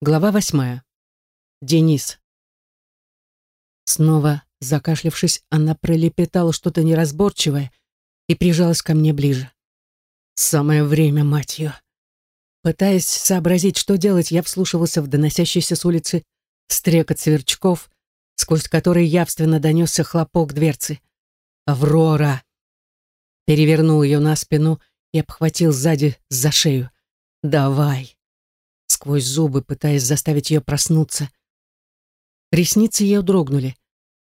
Глава восьмая. Денис. Снова, закашлявшись, она пролепетала что-то неразборчивое и прижалась ко мне ближе. Самое время, мать ее. Пытаясь сообразить, что делать, я вслушивался в доносящийся с улицы стрекот сверчков, сквозь который явственно донесся хлопок дверцы. «Аврора!» Перевернул ее на спину и обхватил сзади за шею. «Давай!» Сквозь зубы, пытаясь заставить ее проснуться. Ресницы ее дрогнули.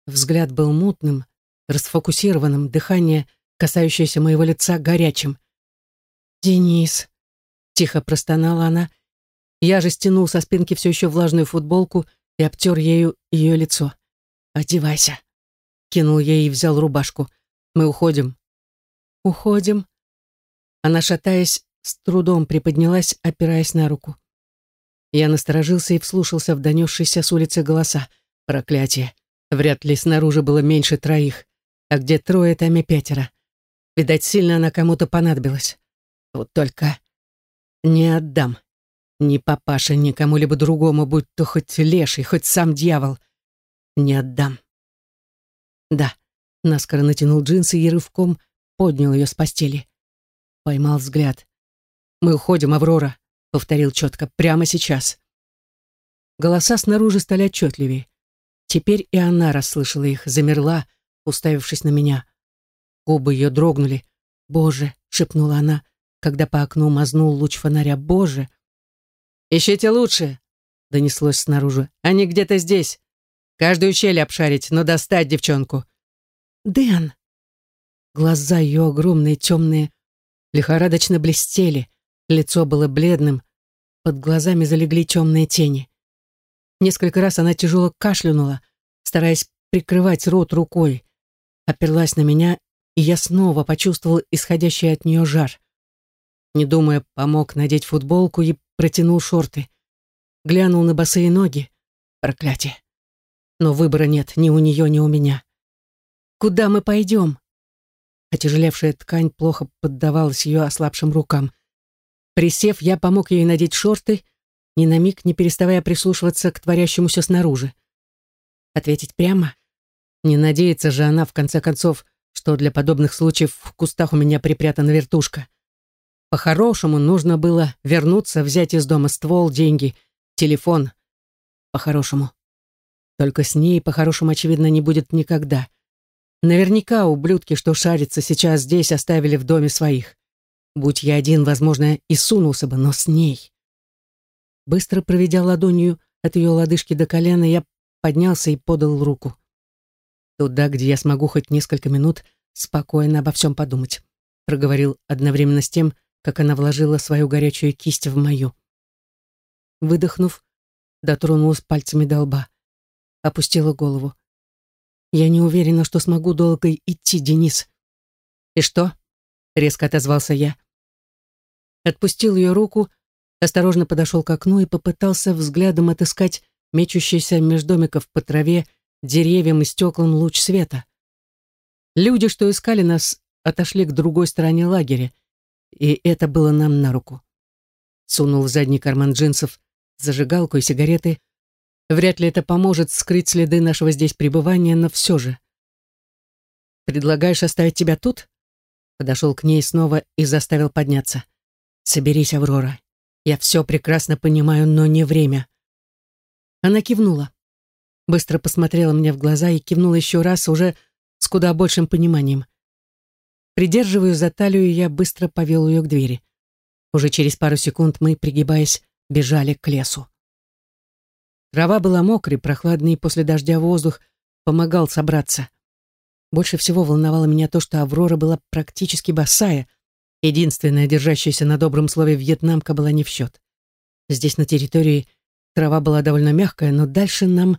Взгляд был мутным, расфокусированным, дыхание, касающееся моего лица, горячим. «Денис», — тихо простонала она. Я же стянул со спинки все еще влажную футболку и обтер ею ее лицо. «Одевайся», — кинул ей и взял рубашку. «Мы уходим». «Уходим». Она, шатаясь, с трудом приподнялась, опираясь на руку. Я насторожился и вслушался в донесшиеся с улицы голоса. Проклятие. Вряд ли снаружи было меньше троих. А где трое, там и пятеро. Видать, сильно она кому-то понадобилась. Вот только не отдам. Ни папаше, ни кому-либо другому, будь то хоть леший, хоть сам дьявол. Не отдам. Да, наскоро натянул джинсы и рывком поднял ее с постели. Поймал взгляд. «Мы уходим, Аврора», — повторил четко, — «прямо сейчас». Голоса снаружи стали отчетливее. Теперь и она расслышала их, замерла, уставившись на меня. Губы ее дрогнули. «Боже!» — шепнула она, когда по окну мазнул луч фонаря. «Боже!» «Ищите лучше!» — донеслось снаружи. «Они где-то здесь. Каждую щель обшарить, но достать девчонку». «Дэн!» Глаза ее огромные, темные, лихорадочно блестели. Лицо было бледным, под глазами залегли темные тени. Несколько раз она тяжело кашлянула, стараясь прикрывать рот рукой. Оперлась на меня, и я снова почувствовал исходящий от нее жар. Не думая, помог надеть футболку и протянул шорты. Глянул на босые ноги. Проклятие. Но выбора нет ни у нее, ни у меня. «Куда мы пойдем?» Отяжелевшая ткань плохо поддавалась ее ослабшим рукам. Присев, я помог ей надеть шорты, ни на миг не переставая прислушиваться к творящемуся снаружи. Ответить прямо? Не надеется же она, в конце концов, что для подобных случаев в кустах у меня припрятана вертушка. По-хорошему нужно было вернуться, взять из дома ствол, деньги, телефон. По-хорошему. Только с ней по-хорошему, очевидно, не будет никогда. Наверняка ублюдки, что шарятся сейчас здесь, оставили в доме своих. Будь я один, возможно, и сунулся бы, но с ней. Быстро проведя ладонью от ее лодыжки до колена, я поднялся и подал руку. Туда, где я смогу хоть несколько минут спокойно обо всем подумать, проговорил одновременно с тем, как она вложила свою горячую кисть в мою. Выдохнув, дотронулась пальцами до лба, опустила голову. Я не уверена, что смогу долго идти, Денис. И что? Резко отозвался я отпустил ее руку, осторожно подошел к окну и попытался взглядом отыскать мечущийся меж домиков по траве, деревьям и стеклам луч света. Люди, что искали нас, отошли к другой стороне лагеря, и это было нам на руку. Сунул в задний карман джинсов зажигалку и сигареты. Вряд ли это поможет скрыть следы нашего здесь пребывания, но все же. «Предлагаешь оставить тебя тут?» Подошел к ней снова и заставил подняться. «Соберись, Аврора. Я все прекрасно понимаю, но не время». Она кивнула. Быстро посмотрела мне в глаза и кивнула еще раз, уже с куда большим пониманием. Придерживая за талию, я быстро повел ее к двери. Уже через пару секунд мы, пригибаясь, бежали к лесу. Трава была мокрой, прохладный после дождя воздух помогал собраться. Больше всего волновало меня то, что Аврора была практически босая — Единственная держащаяся на добром слове вьетнамка была не в счет. Здесь, на территории, трава была довольно мягкая, но дальше нам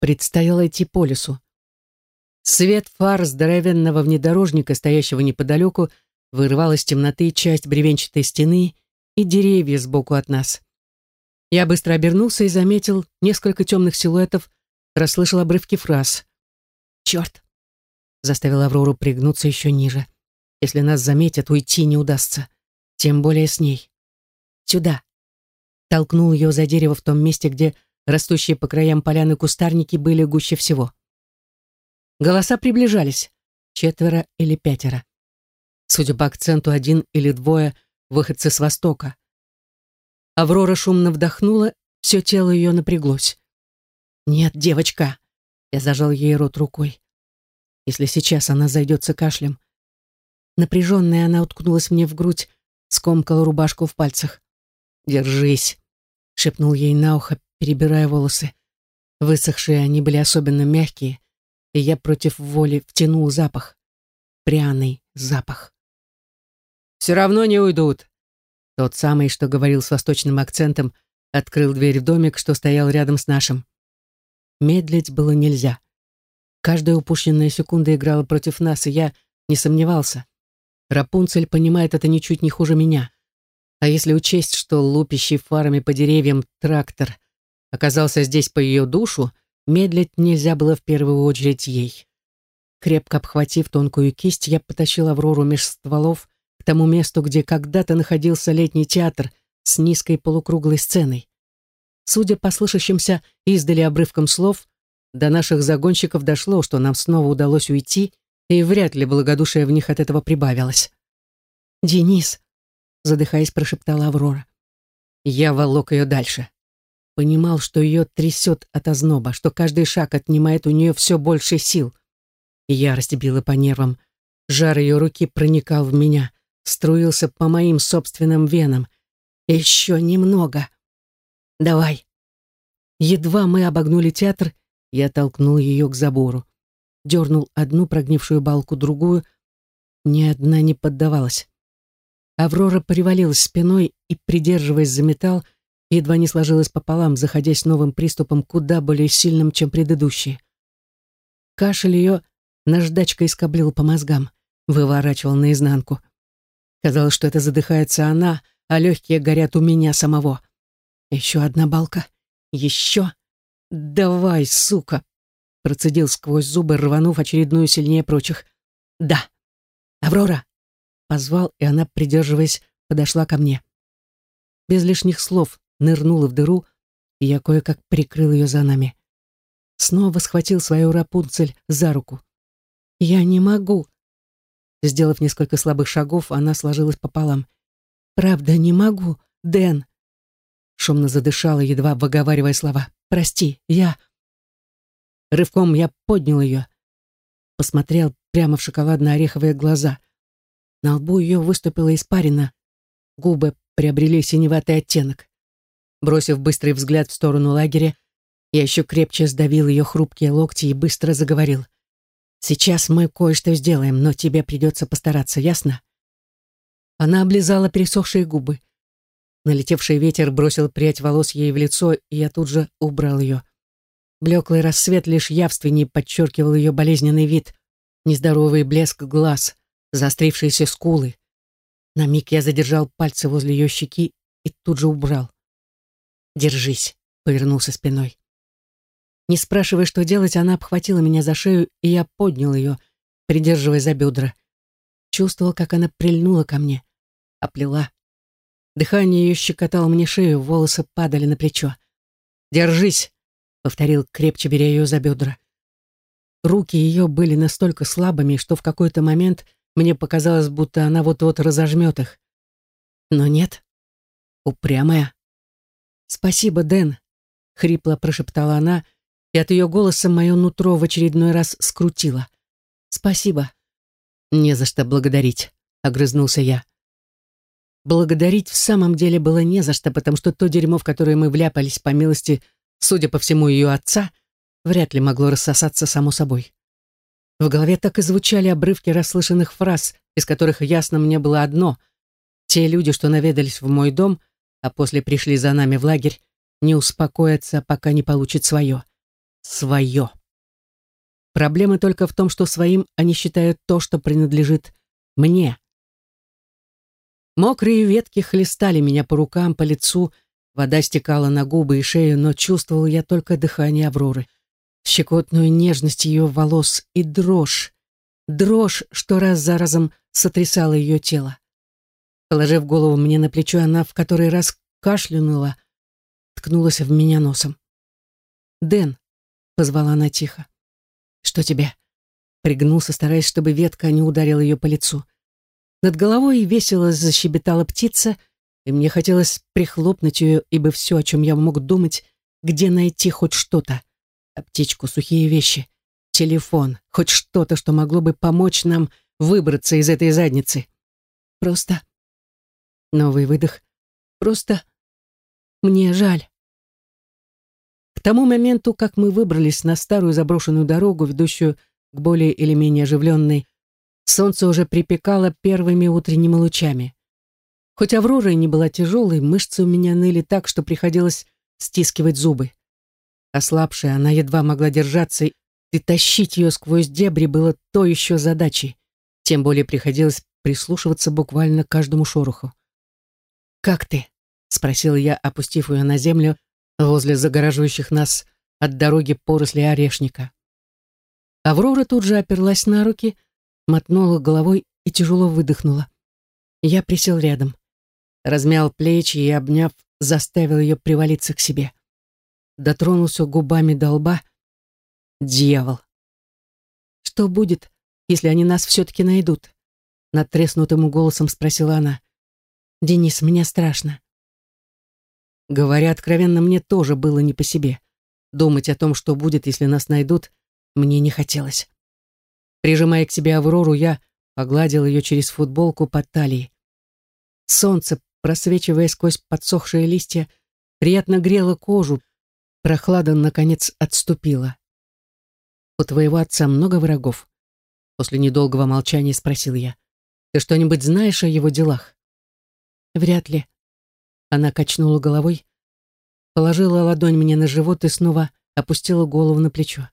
предстояло идти по лесу. Свет фар здоровенного внедорожника, стоящего неподалеку, вырывал из темноты часть бревенчатой стены и деревья сбоку от нас. Я быстро обернулся и заметил несколько темных силуэтов, расслышал обрывки фраз. «Черт!» — заставил Аврору пригнуться еще ниже. Если нас заметят, уйти не удастся. Тем более с ней. Сюда. Толкнул ее за дерево в том месте, где растущие по краям поляны кустарники были гуще всего. Голоса приближались. Четверо или пятеро. Судя по акценту, один или двое выходцы с востока. Аврора шумно вдохнула, все тело ее напряглось. «Нет, девочка!» Я зажал ей рот рукой. Если сейчас она зайдется кашлем. Напряженная она уткнулась мне в грудь, скомкала рубашку в пальцах. «Держись!» — шепнул ей на ухо, перебирая волосы. Высохшие они были особенно мягкие, и я против воли втянул запах. Пряный запах. «Все равно не уйдут!» Тот самый, что говорил с восточным акцентом, открыл дверь в домик, что стоял рядом с нашим. Медлить было нельзя. Каждая упущенная секунда играла против нас, и я не сомневался. Рапунцель понимает это ничуть не хуже меня. А если учесть, что лупящий фарами по деревьям трактор оказался здесь по ее душу, медлить нельзя было в первую очередь ей. Крепко обхватив тонкую кисть, я потащил Аврору меж стволов к тому месту, где когда-то находился летний театр с низкой полукруглой сценой. Судя по слышащимся издали обрывкам слов, до наших загонщиков дошло, что нам снова удалось уйти, и вряд ли благодушие в них от этого прибавилось. «Денис!» задыхаясь, прошептала Аврора. Я волок ее дальше. Понимал, что ее трясет от озноба, что каждый шаг отнимает у нее все больше сил. Ярость била по нервам. Жар ее руки проникал в меня, струился по моим собственным венам. Еще немного. Давай. Едва мы обогнули театр, я толкнул ее к забору. Дернул одну прогнившую балку, другую. Ни одна не поддавалась. Аврора привалилась спиной и, придерживаясь за металл, едва не сложилась пополам, заходясь новым приступом куда более сильным, чем предыдущие. Кашель ее наждачкой скоблил по мозгам, выворачивал наизнанку. Казалось, что это задыхается она, а легкие горят у меня самого. Еще одна балка. Еще. Давай, сука! Процедил сквозь зубы, рванув очередную сильнее прочих. Да. Аврора, Позвал, и она, придерживаясь, подошла ко мне. Без лишних слов нырнула в дыру, и я кое-как прикрыл ее за нами. Снова схватил свою Рапунцель за руку. «Я не могу!» Сделав несколько слабых шагов, она сложилась пополам. «Правда, не могу, Дэн!» Шумно задышала, едва выговаривая слова. «Прости, я...» Рывком я поднял ее, посмотрел прямо в шоколадно-ореховые глаза — на лбу ее выступила испарина. Губы приобрели синеватый оттенок. Бросив быстрый взгляд в сторону лагеря, я еще крепче сдавил ее хрупкие локти и быстро заговорил. «Сейчас мы кое-что сделаем, но тебе придется постараться, ясно?» Она облизала пересохшие губы. Налетевший ветер бросил прядь волос ей в лицо, и я тут же убрал ее. Блеклый рассвет лишь явственнее подчеркивал ее болезненный вид, нездоровый блеск глаз, заострившиеся скулы. На миг я задержал пальцы возле ее щеки и тут же убрал. «Держись», — повернулся спиной. Не спрашивая, что делать, она обхватила меня за шею, и я поднял ее, придерживая за бедра. Чувствовал, как она прильнула ко мне, оплела. Дыхание ее щекотало мне шею, волосы падали на плечо. «Держись!» — повторил, крепче беря ее за бедра. Руки ее были настолько слабыми, что в какой-то момент мне показалось, будто она вот-вот разожмет их. Но нет. Упрямая. «Спасибо, Дэн», — хрипло прошептала она, и от ее голоса мое нутро в очередной раз скрутило. «Спасибо». «Не за что благодарить», — огрызнулся я. Благодарить в самом деле было не за что, потому что то дерьмо, в которое мы вляпались по милости, судя по всему, ее отца, вряд ли могло рассосаться само собой. В голове так и звучали обрывки расслышанных фраз, из которых ясно мне было одно. Те люди, что наведались в мой дом, а после пришли за нами в лагерь, не успокоятся, пока не получат свое. Свое. Проблема только в том, что своим они считают то, что принадлежит мне. Мокрые ветки хлестали меня по рукам, по лицу, вода стекала на губы и шею, но чувствовал я только дыхание Авроры щекотную нежность ее волос и дрожь, дрожь, что раз за разом сотрясала ее тело. Положив голову мне на плечо, она в который раз кашлянула, ткнулась в меня носом. «Дэн», — позвала она тихо. «Что тебе?» Пригнулся, стараясь, чтобы ветка не ударила ее по лицу. Над головой весело защебетала птица, и мне хотелось прихлопнуть ее, ибо все, о чем я мог думать, где найти хоть что-то. Аптечку, сухие вещи, телефон, хоть что-то, что могло бы помочь нам выбраться из этой задницы. Просто... Новый выдох. Просто... Мне жаль. К тому моменту, как мы выбрались на старую заброшенную дорогу, ведущую к более или менее оживленной, солнце уже припекало первыми утренними лучами. Хоть Аврора и не была тяжелой, мышцы у меня ныли так, что приходилось стискивать зубы. Ослабшая, она едва могла держаться, и тащить ее сквозь дебри было то еще задачей. Тем более приходилось прислушиваться буквально к каждому шороху. «Как ты?» — спросил я, опустив ее на землю возле загораживающих нас от дороги поросли орешника. Аврора тут же оперлась на руки, мотнула головой и тяжело выдохнула. Я присел рядом, размял плечи и, обняв, заставил ее привалиться к себе. Дотронулся губами до лба. Дьявол! Что будет, если они нас все-таки найдут? Натреснутым голосом спросила она. «Денис, мне страшно». Говоря откровенно, мне тоже было не по себе. Думать о том, что будет, если нас найдут, мне не хотелось. Прижимая к себе Аврору, я погладил ее через футболку под талией. Солнце, просвечивая сквозь подсохшие листья, приятно грело кожу, прохлада, наконец, отступила. «У твоего отца много врагов?» После недолгого молчания спросил я. «Ты что-нибудь знаешь о его делах?» «Вряд ли». Она качнула головой, положила ладонь мне на живот и снова опустила голову на плечо.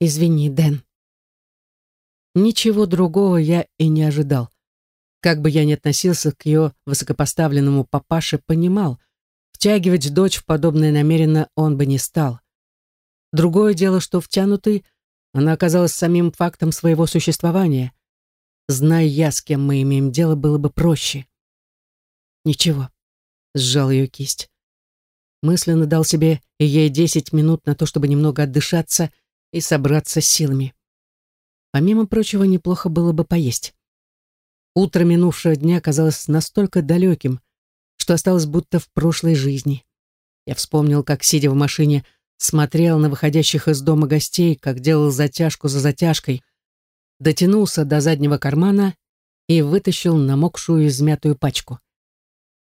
Извини, Дэн. Ничего другого я и не ожидал. Как бы я ни относился к ее высокопоставленному папаше, понимал, втягивать дочь в подобное намеренно он бы не стал. Другое дело, что втянутый она оказалась самим фактом своего существования. Зная я, с кем мы имеем дело, было бы проще. Ничего, сжал ее кисть. Мысленно дал себе и ей десять минут на то, чтобы немного отдышаться и собраться силами. Помимо прочего, неплохо было бы поесть. Утро минувшего дня казалось настолько далеким, что осталось будто в прошлой жизни. Я вспомнил, как, сидя в машине, смотрел на выходящих из дома гостей, как делал затяжку за затяжкой, дотянулся до заднего кармана и вытащил намокшую измятую пачку.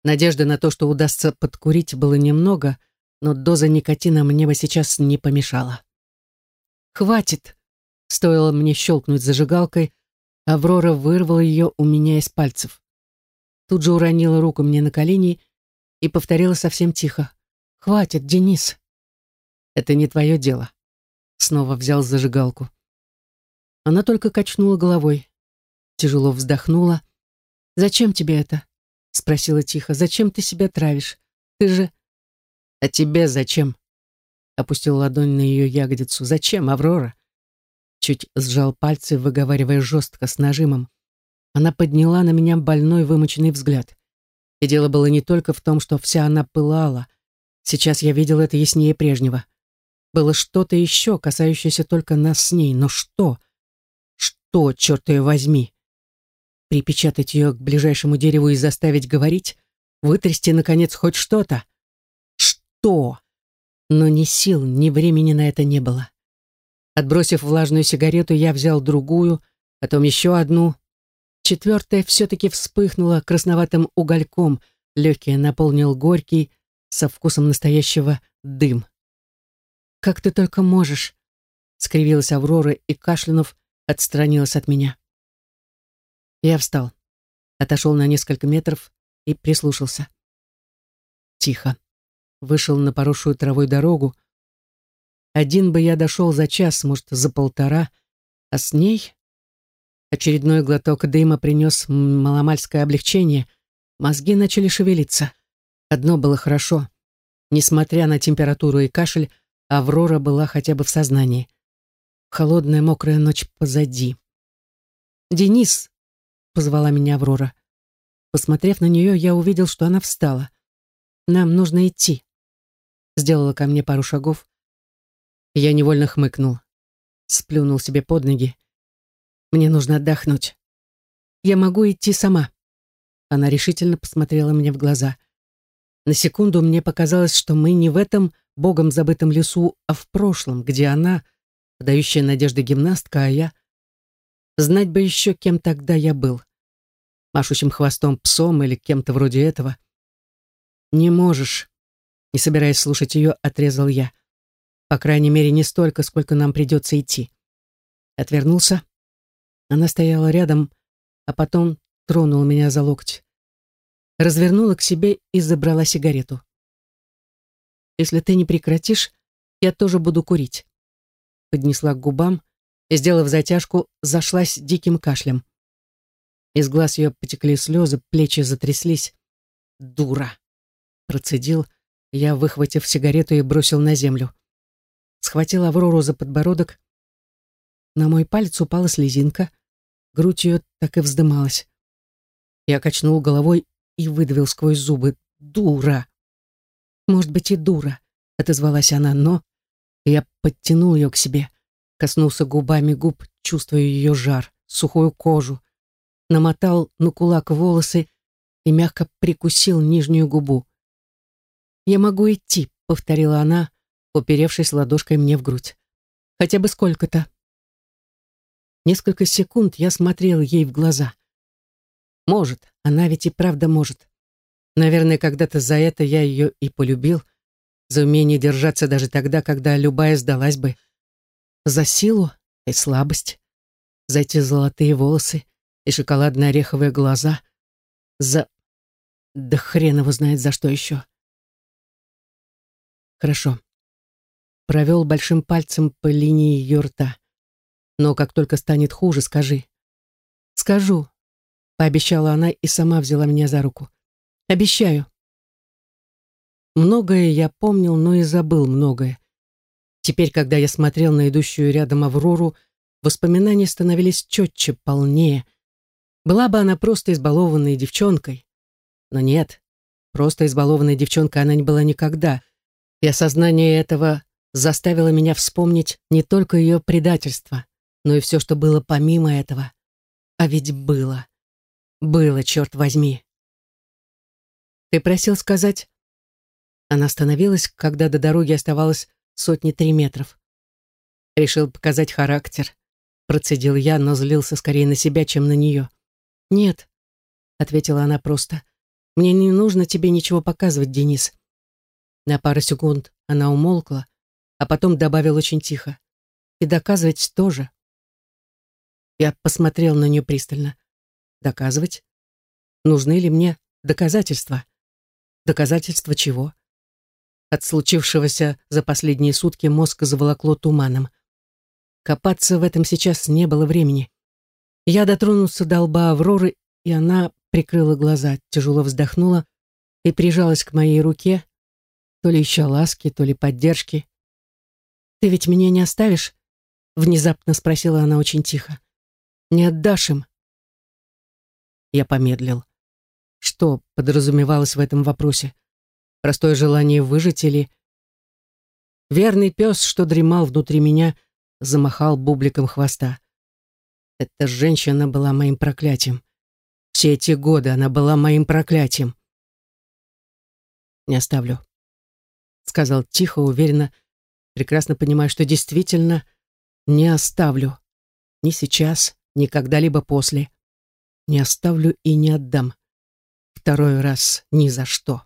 Надежды на то, что удастся подкурить, было немного, но доза никотина мне бы сейчас не помешала. «Хватит!» Стоило мне щелкнуть зажигалкой, Аврора вырвала ее у меня из пальцев. Тут же уронила руку мне на колени и повторила совсем тихо. «Хватит, Денис!» «Это не твое дело». Снова взял зажигалку. Она только качнула головой, тяжело вздохнула. «Зачем тебе это?» — спросила тихо. «Зачем ты себя травишь? Ты же...» «А тебе зачем?» Опустил ладонь на ее ягодицу. «Зачем, Аврора?» Чуть сжал пальцы, выговаривая жестко, с нажимом. Она подняла на меня больной, вымученный взгляд. И дело было не только в том, что вся она пылала. Сейчас я видел это яснее прежнего. Было что-то еще, касающееся только нас с ней. Но что? Что, черт ее возьми? Припечатать ее к ближайшему дереву и заставить говорить? Вытрясти, наконец, хоть что-то? Что? но ни сил, ни времени на это не было. Отбросив влажную сигарету, я взял другую, потом еще одну. Четвертая все-таки вспыхнула красноватым угольком, легкий наполнил горький, со вкусом настоящего дым. «Как ты только можешь!» — скривилась Аврора и, кашлянув, отстранилась от меня. Я встал, отошел на несколько метров и прислушался. Тихо вышел на поросшую травой дорогу. Один бы я дошел за час, может, за полтора, а с ней очередной глоток дыма принес маломальское облегчение. Мозги начали шевелиться. Одно было хорошо. Несмотря на температуру и кашель, Аврора была хотя бы в сознании. Холодная мокрая ночь позади. «Денис!» — позвала меня Аврора. Посмотрев на нее, я увидел, что она встала. «Нам нужно идти». сделала ко мне пару шагов. Я невольно хмыкнул, сплюнул себе под ноги. Мне нужно отдохнуть. Я могу идти сама. Она решительно посмотрела мне в глаза. На секунду мне показалось, что мы не в этом богом забытом лесу, а в прошлом, где она, подающая надежды гимнастка, а я... Знать бы еще, кем тогда я был. Машущим хвостом псом или кем-то вроде этого. «Не можешь», — не собираясь слушать ее, отрезал я. «По крайней мере, не столько, сколько нам придется идти». Отвернулся. Она стояла рядом, а потом тронула меня за локоть. Развернула к себе и забрала сигарету. «Если ты не прекратишь, я тоже буду курить». Поднесла к губам и, сделав затяжку, зашлась диким кашлем. Из глаз ее потекли слезы, плечи затряслись. «Дура!» Процедил, я, выхватив сигарету и бросил на землю. Схватил Аврору за подбородок. На мой палец упала слезинка. Грудь ее так и вздымалась. Я качнул головой и выдавил сквозь зубы. «Дура!» «Может быть, и дура», — отозвалась она, но... Я подтянул ее к себе, коснулся губами губ, чувствуя ее жар, сухую кожу, намотал на кулак волосы и мягко прикусил нижнюю губу. «Я могу идти», — повторила она, уперевшись ладошкой мне в грудь. «Хотя бы сколько-то». Несколько секунд я смотрел ей в глаза. Может, она ведь и правда может. Наверное, когда-то за это я ее и полюбил, за умение держаться даже тогда, когда любая сдалась бы. За силу и слабость, за эти золотые волосы и шоколадно-ореховые глаза, за... Да хрен его знает за что еще. Хорошо. Провел большим пальцем по линии ее рта. Но как только станет хуже, скажи. Скажу, пообещала она и сама взяла меня за руку. Обещаю. Многое я помнил, но и забыл многое. Теперь, когда я смотрел на идущую рядом Аврору, воспоминания становились четче, полнее. Была бы она просто избалованной девчонкой. Но нет, просто избалованной девчонкой она не была никогда. И осознание этого заставило меня вспомнить не только ее предательство, но и все, что было помимо этого. А ведь было. Было, черт возьми. Ты просил сказать... Она остановилась, когда до дороги оставалось сотни три метров. Решил показать характер. Процедил я, но злился скорее на себя, чем на нее. «Нет», — ответила она просто. «Мне не нужно тебе ничего показывать, Денис». На пару секунд она умолкла, а потом добавил очень тихо. «И доказывать тоже». Я посмотрел на нее пристально. «Доказывать? Нужны ли мне доказательства?» «Доказательства чего?» От случившегося за последние сутки мозг заволокло туманом. Копаться в этом сейчас не было времени. Я дотронулся до лба Авроры, и она прикрыла глаза, тяжело вздохнула и прижалась к моей руке, то ли ища ласки, то ли поддержки. «Ты ведь меня не оставишь?» — внезапно спросила она очень тихо. «Не отдашь им?» Я помедлил. Что подразумевалось в этом вопросе? Простое желание выжить или... Верный пес, что дремал внутри меня, замахал бубликом хвоста. Эта женщина была моим проклятием. Все эти годы она была моим проклятием. «Не оставлю», — сказал тихо, уверенно, прекрасно понимая, что действительно не оставлю. Ни сейчас, ни когда-либо после. Не оставлю и не отдам. Второй раз ни за что.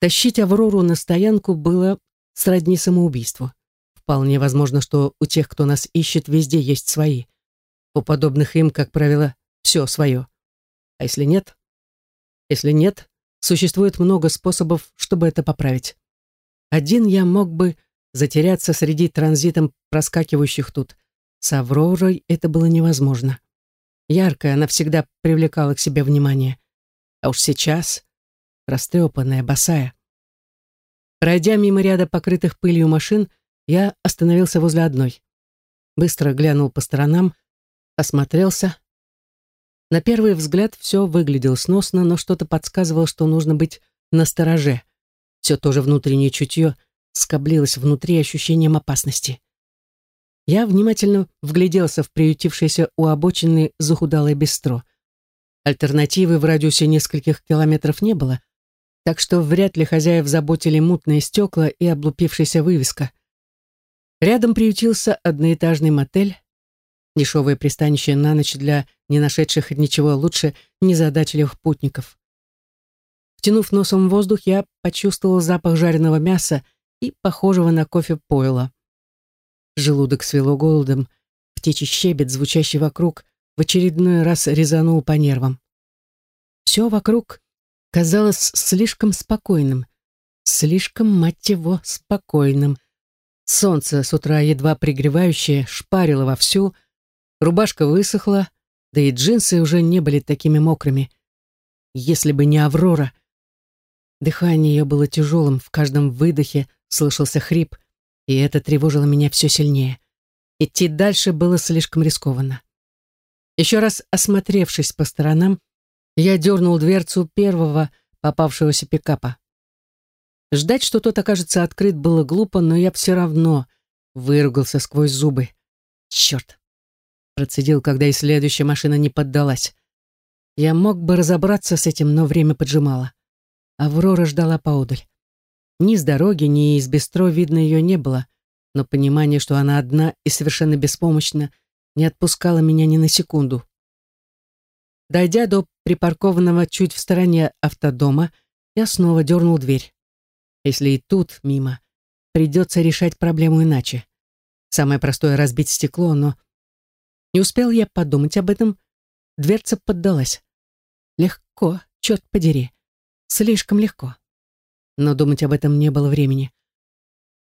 Тащить Аврору на стоянку было сродни самоубийству. Вполне возможно, что у тех, кто нас ищет, везде есть свои. У подобных им, как правило, все свое. А если нет? Если нет, существует много способов, чтобы это поправить. Один я мог бы затеряться среди транзитом проскакивающих тут. С Авророй это было невозможно. Яркая, она всегда привлекала к себе внимание. А уж сейчас растрепанная, босая. Пройдя мимо ряда покрытых пылью машин, я остановился возле одной. Быстро глянул по сторонам, осмотрелся. На первый взгляд все выглядело сносно, но что-то подсказывало, что нужно быть настороже. Все то же внутреннее чутье скоблилось внутри ощущением опасности. Я внимательно вгляделся в приютившееся у обочины захудалое бистро. Альтернативы в радиусе нескольких километров не было, так что вряд ли хозяев заботили мутные стекла и облупившаяся вывеска. Рядом приютился одноэтажный мотель, дешевое пристанище на ночь для не нашедших ничего лучше незадачливых путников. Втянув носом воздух, я почувствовал запах жареного мяса и похожего на кофе пойла. Желудок свело голодом, птичий щебет, звучащий вокруг, в очередной раз резанул по нервам. Все вокруг казалось слишком спокойным, слишком, мать его, спокойным. Солнце с утра едва пригревающее шпарило вовсю, рубашка высохла, да и джинсы уже не были такими мокрыми. Если бы не Аврора. Дыхание ее было тяжелым, в каждом выдохе слышался хрип, и это тревожило меня все сильнее. Идти дальше было слишком рискованно. Еще раз осмотревшись по сторонам, я дернул дверцу первого попавшегося пикапа. Ждать, что тот окажется открыт, было глупо, но я все равно выругался сквозь зубы. Черт! Процедил, когда и следующая машина не поддалась. Я мог бы разобраться с этим, но время поджимало. Аврора ждала поодаль. Ни с дороги, ни из бистро видно ее не было, но понимание, что она одна и совершенно беспомощна, не отпускало меня ни на секунду. Дойдя до припаркованного чуть в стороне автодома, я снова дернул дверь. Если и тут мимо, придется решать проблему иначе. Самое простое — разбить стекло, но... Не успел я подумать об этом, дверца поддалась. Легко, черт подери. Слишком легко но думать об этом не было времени.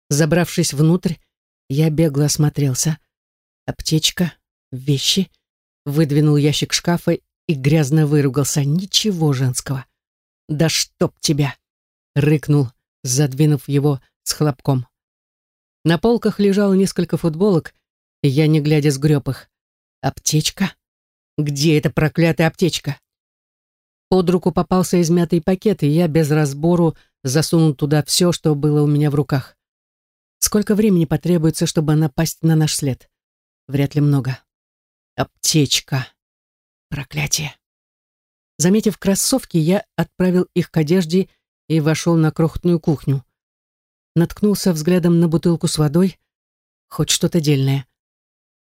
Забравшись внутрь, я бегло осмотрелся. Аптечка, вещи. Выдвинул ящик шкафа и грязно выругался. Ничего женского. «Да чтоб тебя!» — рыкнул, задвинув его с хлопком. На полках лежало несколько футболок, и я, не глядя, сгреб их. «Аптечка? Где эта проклятая аптечка?» Под руку попался измятый пакет, и я без разбору засунул туда все, что было у меня в руках. Сколько времени потребуется, чтобы напасть на наш след? Вряд ли много. Аптечка. Проклятие. Заметив кроссовки, я отправил их к одежде и вошел на крохотную кухню. Наткнулся взглядом на бутылку с водой. Хоть что-то дельное.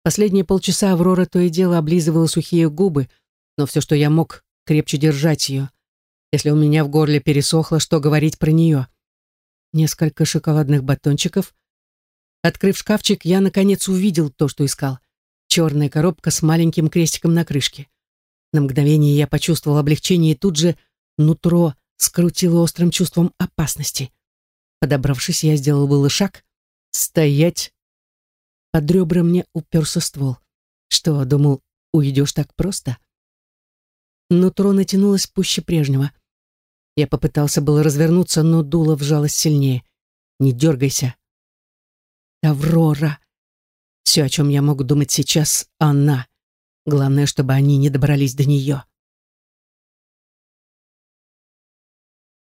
Последние полчаса Аврора то и дело облизывала сухие губы, но все, что я мог, крепче держать ее. Если у меня в горле пересохло, что говорить про нее? Несколько шоколадных батончиков. Открыв шкафчик, я, наконец, увидел то, что искал. Черная коробка с маленьким крестиком на крышке. На мгновение я почувствовал облегчение, и тут же нутро скрутило острым чувством опасности. Подобравшись, я сделал было шаг. «Стоять!» Под ребра мне уперся ствол. Что, думал, уйдешь так просто? Нутро натянулось пуще прежнего. Я попытался было развернуться, но дуло вжалось сильнее. «Не дергайся». «Аврора!» Все, о чем я мог думать сейчас, она. Главное, чтобы они не добрались до нее.